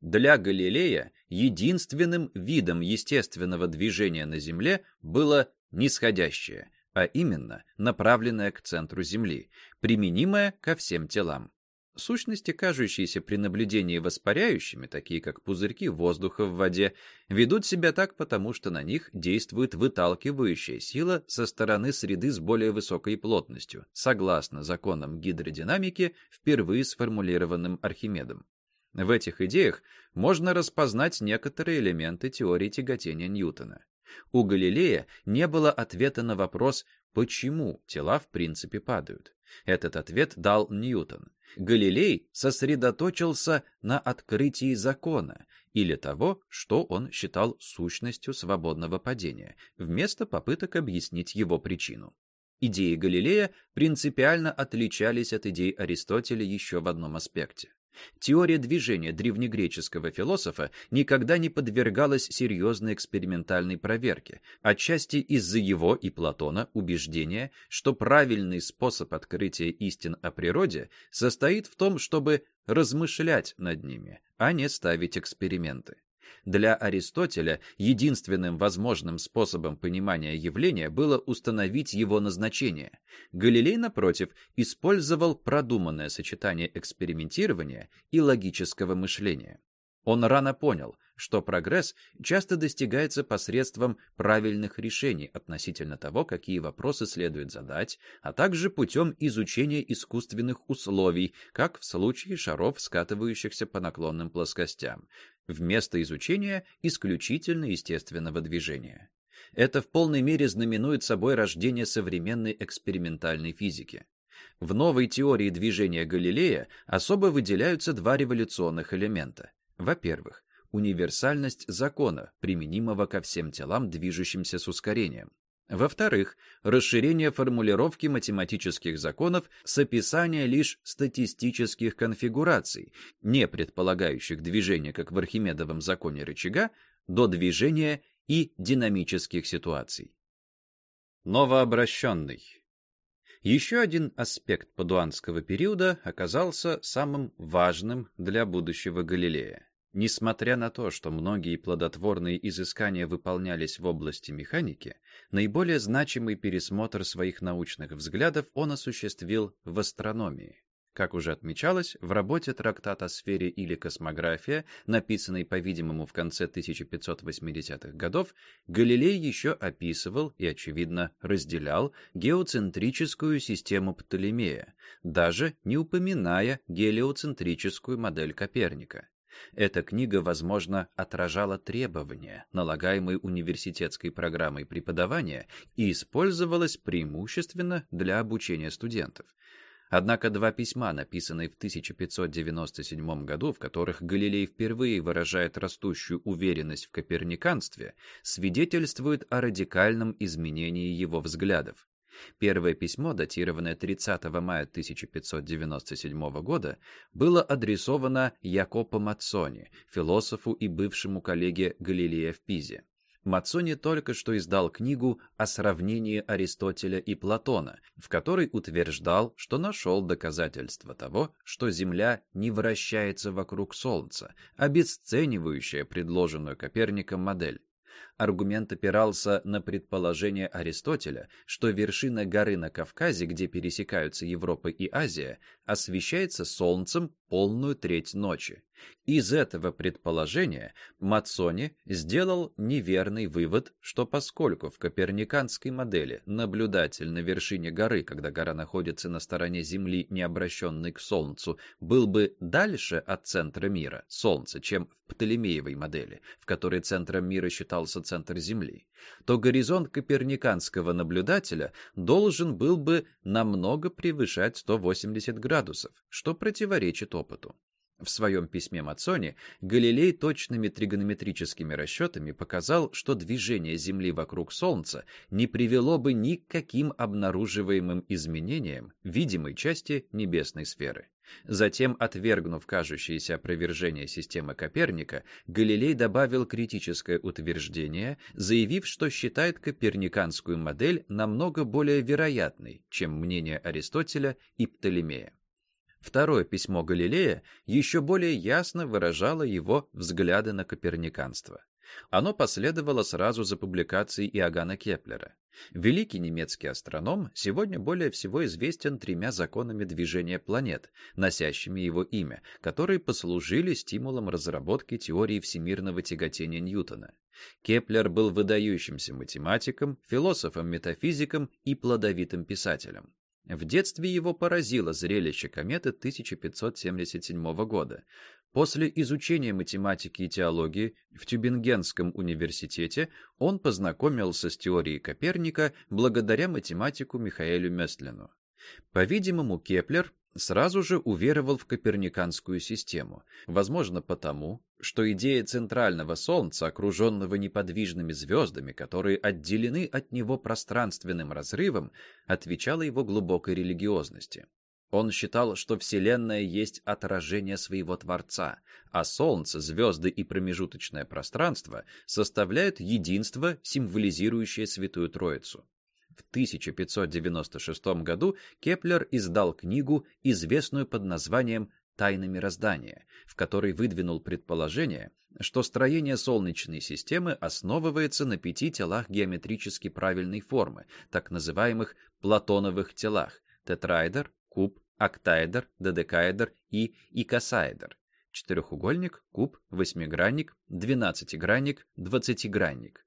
Для Галилея единственным видом естественного движения на Земле было нисходящее – а именно направленная к центру Земли, применимая ко всем телам. Сущности, кажущиеся при наблюдении воспаряющими, такие как пузырьки воздуха в воде, ведут себя так потому, что на них действует выталкивающая сила со стороны среды с более высокой плотностью, согласно законам гидродинамики, впервые сформулированным Архимедом. В этих идеях можно распознать некоторые элементы теории тяготения Ньютона. У Галилея не было ответа на вопрос, почему тела в принципе падают. Этот ответ дал Ньютон. Галилей сосредоточился на открытии закона или того, что он считал сущностью свободного падения, вместо попыток объяснить его причину. Идеи Галилея принципиально отличались от идей Аристотеля еще в одном аспекте. Теория движения древнегреческого философа никогда не подвергалась серьезной экспериментальной проверке, отчасти из-за его и Платона убеждения, что правильный способ открытия истин о природе состоит в том, чтобы размышлять над ними, а не ставить эксперименты. Для Аристотеля единственным возможным способом понимания явления было установить его назначение. Галилей, напротив, использовал продуманное сочетание экспериментирования и логического мышления. Он рано понял, что прогресс часто достигается посредством правильных решений относительно того, какие вопросы следует задать, а также путем изучения искусственных условий, как в случае шаров, скатывающихся по наклонным плоскостям, вместо изучения исключительно естественного движения. Это в полной мере знаменует собой рождение современной экспериментальной физики. В новой теории движения Галилея особо выделяются два революционных элемента. Во-первых, универсальность закона, применимого ко всем телам, движущимся с ускорением. Во-вторых, расширение формулировки математических законов с описания лишь статистических конфигураций, не предполагающих движение, как в Архимедовом законе рычага, до движения и динамических ситуаций. Новообращенный. Еще один аспект падуанского периода оказался самым важным для будущего Галилея. Несмотря на то, что многие плодотворные изыскания выполнялись в области механики, наиболее значимый пересмотр своих научных взглядов он осуществил в астрономии. Как уже отмечалось, в работе трактат о сфере или космография, написанной, по-видимому, в конце 1580-х годов, Галилей еще описывал и, очевидно, разделял геоцентрическую систему Птолемея, даже не упоминая гелиоцентрическую модель Коперника. Эта книга, возможно, отражала требования, налагаемые университетской программой преподавания, и использовалась преимущественно для обучения студентов. Однако два письма, написанные в 1597 году, в которых Галилей впервые выражает растущую уверенность в коперниканстве, свидетельствуют о радикальном изменении его взглядов. Первое письмо, датированное 30 мая 1597 года, было адресовано Якопо Мацони, философу и бывшему коллеге Галилея в Пизе. Мацони только что издал книгу о сравнении Аристотеля и Платона, в которой утверждал, что нашел доказательства того, что Земля не вращается вокруг Солнца, обесценивающая предложенную Коперником модель. Аргумент опирался на предположение Аристотеля, что вершина горы на Кавказе, где пересекаются Европа и Азия, освещается солнцем полную треть ночи. Из этого предположения Мацони сделал неверный вывод, что поскольку в коперниканской модели наблюдатель на вершине горы, когда гора находится на стороне Земли, не обращенной к Солнцу, был бы дальше от центра мира, Солнца, чем в Птолемеевой модели, в которой центром мира считался центр Земли, то горизонт коперниканского наблюдателя должен был бы намного превышать 180 градусов, что противоречит опыту. В своем письме Мацони Галилей точными тригонометрическими расчетами показал, что движение Земли вокруг Солнца не привело бы ни к каким обнаруживаемым изменениям видимой части небесной сферы. Затем, отвергнув кажущееся опровержение системы Коперника, Галилей добавил критическое утверждение, заявив, что считает коперниканскую модель намного более вероятной, чем мнение Аристотеля и Птолемея. Второе письмо Галилея еще более ясно выражало его взгляды на коперниканство. Оно последовало сразу за публикацией Иоганна Кеплера. Великий немецкий астроном сегодня более всего известен тремя законами движения планет, носящими его имя, которые послужили стимулом разработки теории всемирного тяготения Ньютона. Кеплер был выдающимся математиком, философом-метафизиком и плодовитым писателем. В детстве его поразило зрелище кометы 1577 года. После изучения математики и теологии в Тюбингенском университете он познакомился с теорией Коперника благодаря математику Михаэлю Местлину. По-видимому, Кеплер сразу же уверовал в коперниканскую систему, возможно потому, что идея центрального Солнца, окруженного неподвижными звездами, которые отделены от него пространственным разрывом, отвечала его глубокой религиозности. Он считал, что Вселенная есть отражение своего Творца, а Солнце, звезды и промежуточное пространство составляют единство, символизирующее Святую Троицу. В 1596 году Кеплер издал книгу, известную под названием «Тайны мироздания», в которой выдвинул предположение, что строение Солнечной системы основывается на пяти телах геометрически правильной формы, так называемых платоновых телах – тетраэдр, куб, октаэдр, додекаэдр и икосаэдр. Четырехугольник, куб, восьмигранник, двенадцатигранник, двадцатигранник.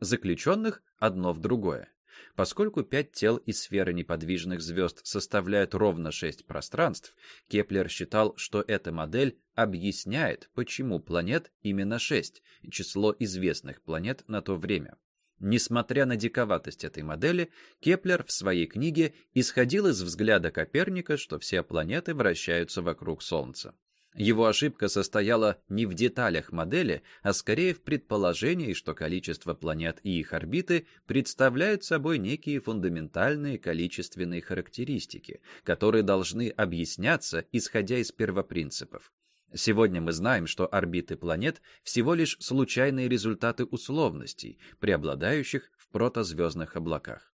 Заключенных одно в другое. Поскольку пять тел и сферы неподвижных звезд составляют ровно шесть пространств, Кеплер считал, что эта модель объясняет, почему планет именно шесть, число известных планет на то время. Несмотря на диковатость этой модели, Кеплер в своей книге исходил из взгляда Коперника, что все планеты вращаются вокруг Солнца. Его ошибка состояла не в деталях модели, а скорее в предположении, что количество планет и их орбиты представляют собой некие фундаментальные количественные характеристики, которые должны объясняться, исходя из первопринципов. Сегодня мы знаем, что орбиты планет всего лишь случайные результаты условностей, преобладающих в протозвездных облаках.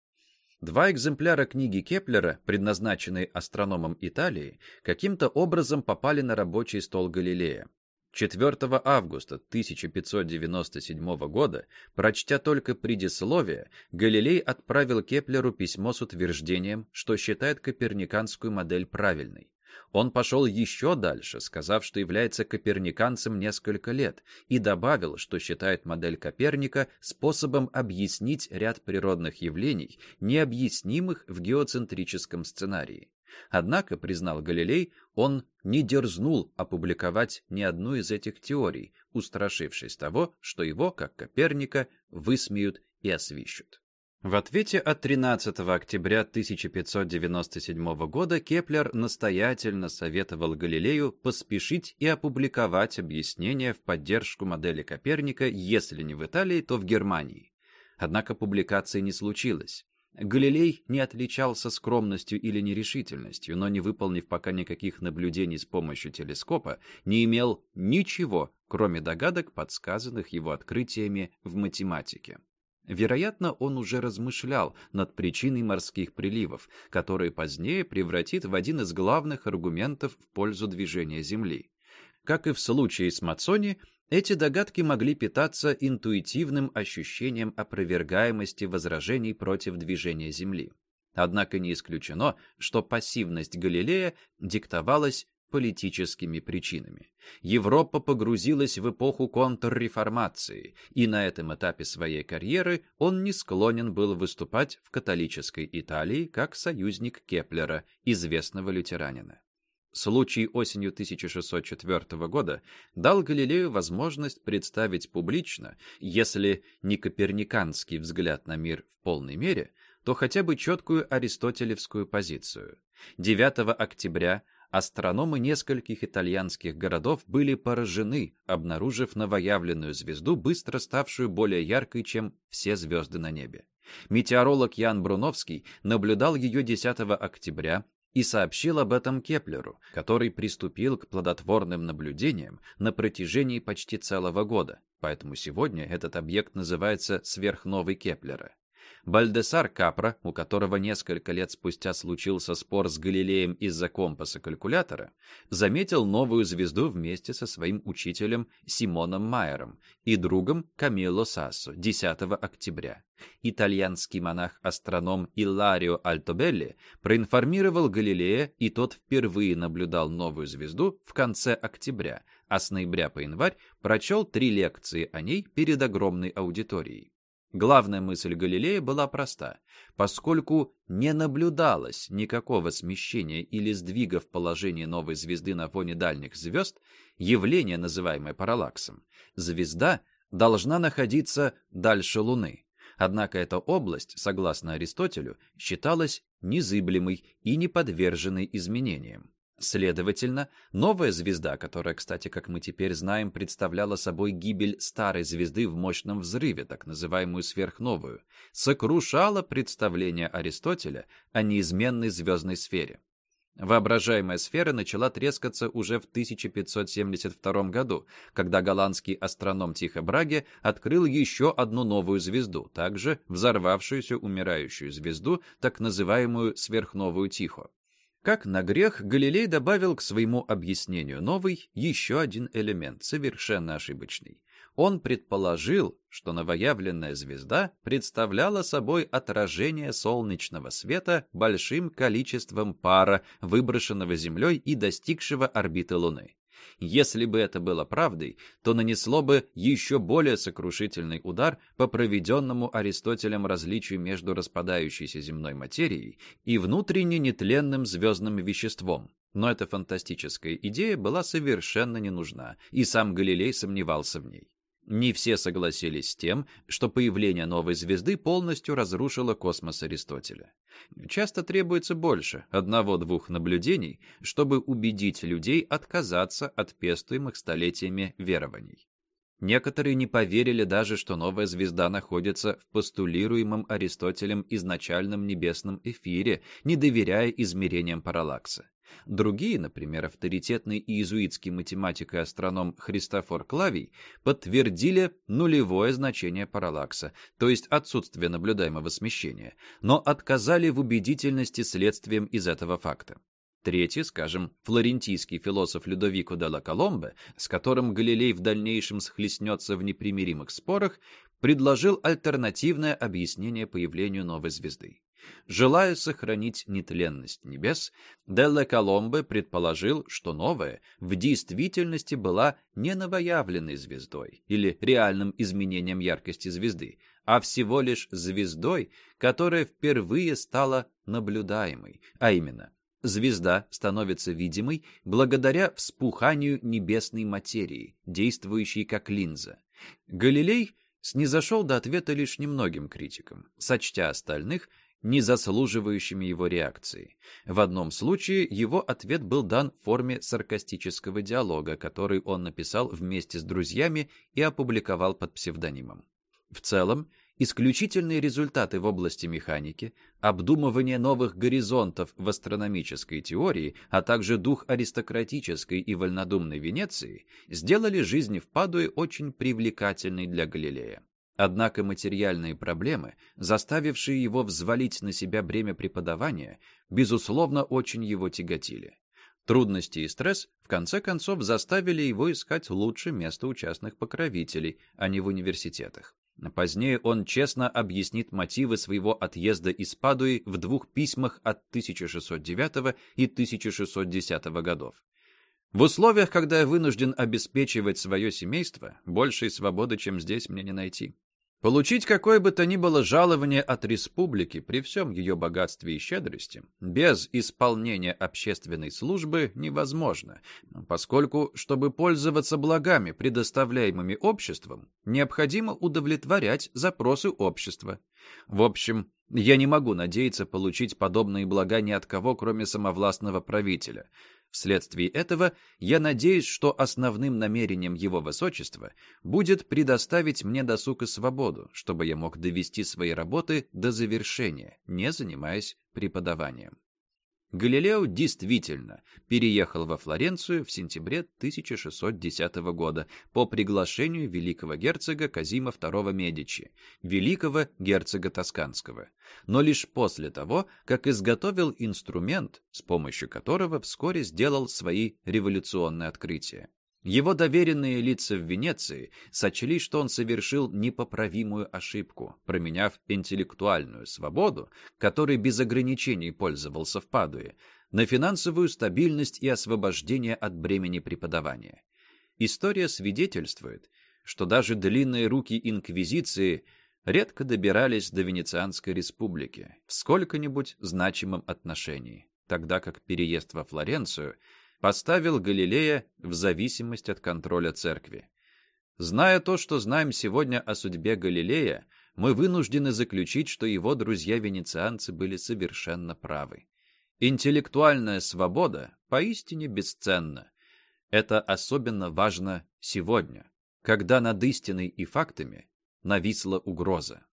Два экземпляра книги Кеплера, предназначенные астрономам Италии, каким-то образом попали на рабочий стол Галилея. 4 августа 1597 года, прочтя только предисловие, Галилей отправил Кеплеру письмо с утверждением, что считает коперниканскую модель правильной. Он пошел еще дальше, сказав, что является коперниканцем несколько лет, и добавил, что считает модель Коперника способом объяснить ряд природных явлений, необъяснимых в геоцентрическом сценарии. Однако, признал Галилей, он не дерзнул опубликовать ни одну из этих теорий, устрашившись того, что его, как Коперника, высмеют и освищут. В ответе от 13 октября 1597 года Кеплер настоятельно советовал Галилею поспешить и опубликовать объяснения в поддержку модели Коперника, если не в Италии, то в Германии. Однако публикации не случилось. Галилей не отличался скромностью или нерешительностью, но не выполнив пока никаких наблюдений с помощью телескопа, не имел ничего, кроме догадок, подсказанных его открытиями в математике. Вероятно, он уже размышлял над причиной морских приливов, которые позднее превратит в один из главных аргументов в пользу движения Земли. Как и в случае с Мацони, эти догадки могли питаться интуитивным ощущением опровергаемости возражений против движения Земли. Однако не исключено, что пассивность Галилея диктовалась политическими причинами. Европа погрузилась в эпоху контрреформации, и на этом этапе своей карьеры он не склонен был выступать в католической Италии как союзник Кеплера, известного лютеранина. Случай осенью 1604 года дал Галилею возможность представить публично, если не коперниканский взгляд на мир в полной мере, то хотя бы четкую аристотелевскую позицию. 9 октября астрономы нескольких итальянских городов были поражены, обнаружив новоявленную звезду, быстро ставшую более яркой, чем все звезды на небе. Метеоролог Ян Бруновский наблюдал ее 10 октября и сообщил об этом Кеплеру, который приступил к плодотворным наблюдениям на протяжении почти целого года, поэтому сегодня этот объект называется сверхновой Кеплера. Бальдесар Капра, у которого несколько лет спустя случился спор с Галилеем из-за компаса-калькулятора, заметил новую звезду вместе со своим учителем Симоном Майером и другом Камилло Сассо 10 октября. Итальянский монах-астроном Илларио Альтобелли проинформировал Галилея, и тот впервые наблюдал новую звезду в конце октября, а с ноября по январь прочел три лекции о ней перед огромной аудиторией. Главная мысль Галилея была проста. Поскольку не наблюдалось никакого смещения или сдвига в положении новой звезды на фоне дальних звезд, явление, называемое параллаксом, звезда должна находиться дальше Луны. Однако эта область, согласно Аристотелю, считалась незыблемой и неподверженной изменениям. Следовательно, новая звезда, которая, кстати, как мы теперь знаем, представляла собой гибель старой звезды в мощном взрыве, так называемую сверхновую, сокрушала представление Аристотеля о неизменной звездной сфере. Воображаемая сфера начала трескаться уже в 1572 году, когда голландский астроном Тихо Браге открыл еще одну новую звезду, также взорвавшуюся умирающую звезду, так называемую сверхновую Тихо. Как на грех, Галилей добавил к своему объяснению новый, еще один элемент, совершенно ошибочный. Он предположил, что новоявленная звезда представляла собой отражение солнечного света большим количеством пара, выброшенного Землей и достигшего орбиты Луны. Если бы это было правдой, то нанесло бы еще более сокрушительный удар по проведенному Аристотелем различию между распадающейся земной материей и внутренне нетленным звездным веществом. Но эта фантастическая идея была совершенно не нужна, и сам Галилей сомневался в ней. Не все согласились с тем, что появление новой звезды полностью разрушило космос Аристотеля. Часто требуется больше одного-двух наблюдений, чтобы убедить людей отказаться от пестуемых столетиями верований. Некоторые не поверили даже, что новая звезда находится в постулируемом Аристотелем изначальном небесном эфире, не доверяя измерениям параллакса. Другие, например, авторитетный иезуитский математик и астроном Христофор Клавий, подтвердили нулевое значение параллакса, то есть отсутствие наблюдаемого смещения, но отказали в убедительности следствием из этого факта. Третий, скажем, флорентийский философ Людовико де ла Коломбе, с которым Галилей в дальнейшем схлестнется в непримиримых спорах, предложил альтернативное объяснение появлению новой звезды. Желая сохранить нетленность небес, Делла Коломбе предположил, что новая в действительности была не новоявленной звездой или реальным изменением яркости звезды, а всего лишь звездой, которая впервые стала наблюдаемой, а именно звезда становится видимой благодаря вспуханию небесной материи, действующей как линза. Галилей снизошел до ответа лишь немногим критикам, сочтя остальных – не заслуживающими его реакции. В одном случае его ответ был дан в форме саркастического диалога, который он написал вместе с друзьями и опубликовал под псевдонимом. В целом, исключительные результаты в области механики, обдумывание новых горизонтов в астрономической теории, а также дух аристократической и вольнодумной Венеции сделали жизнь в Падуе очень привлекательной для Галилея. Однако материальные проблемы, заставившие его взвалить на себя бремя преподавания, безусловно, очень его тяготили. Трудности и стресс, в конце концов, заставили его искать лучше место у частных покровителей, а не в университетах. Позднее он честно объяснит мотивы своего отъезда из Падуи в двух письмах от 1609 и 1610 годов. В условиях, когда я вынужден обеспечивать свое семейство, большей свободы, чем здесь, мне не найти. Получить какое бы то ни было жалование от республики при всем ее богатстве и щедрости без исполнения общественной службы невозможно, поскольку, чтобы пользоваться благами, предоставляемыми обществом, необходимо удовлетворять запросы общества. В общем, я не могу надеяться получить подобные блага ни от кого, кроме самовластного правителя – Вследствие этого я надеюсь, что основным намерением его высочества будет предоставить мне досуг и свободу, чтобы я мог довести свои работы до завершения, не занимаясь преподаванием. Галилео действительно переехал во Флоренцию в сентябре 1610 года по приглашению великого герцога Казима II Медичи, великого герцога Тосканского, но лишь после того, как изготовил инструмент, с помощью которого вскоре сделал свои революционные открытия. Его доверенные лица в Венеции сочли, что он совершил непоправимую ошибку, променяв интеллектуальную свободу, которой без ограничений пользовался в Падуе, на финансовую стабильность и освобождение от бремени преподавания. История свидетельствует, что даже длинные руки Инквизиции редко добирались до Венецианской республики в сколько-нибудь значимом отношении, тогда как переезд во Флоренцию – поставил Галилея в зависимость от контроля церкви. Зная то, что знаем сегодня о судьбе Галилея, мы вынуждены заключить, что его друзья-венецианцы были совершенно правы. Интеллектуальная свобода поистине бесценна. Это особенно важно сегодня, когда над истиной и фактами нависла угроза.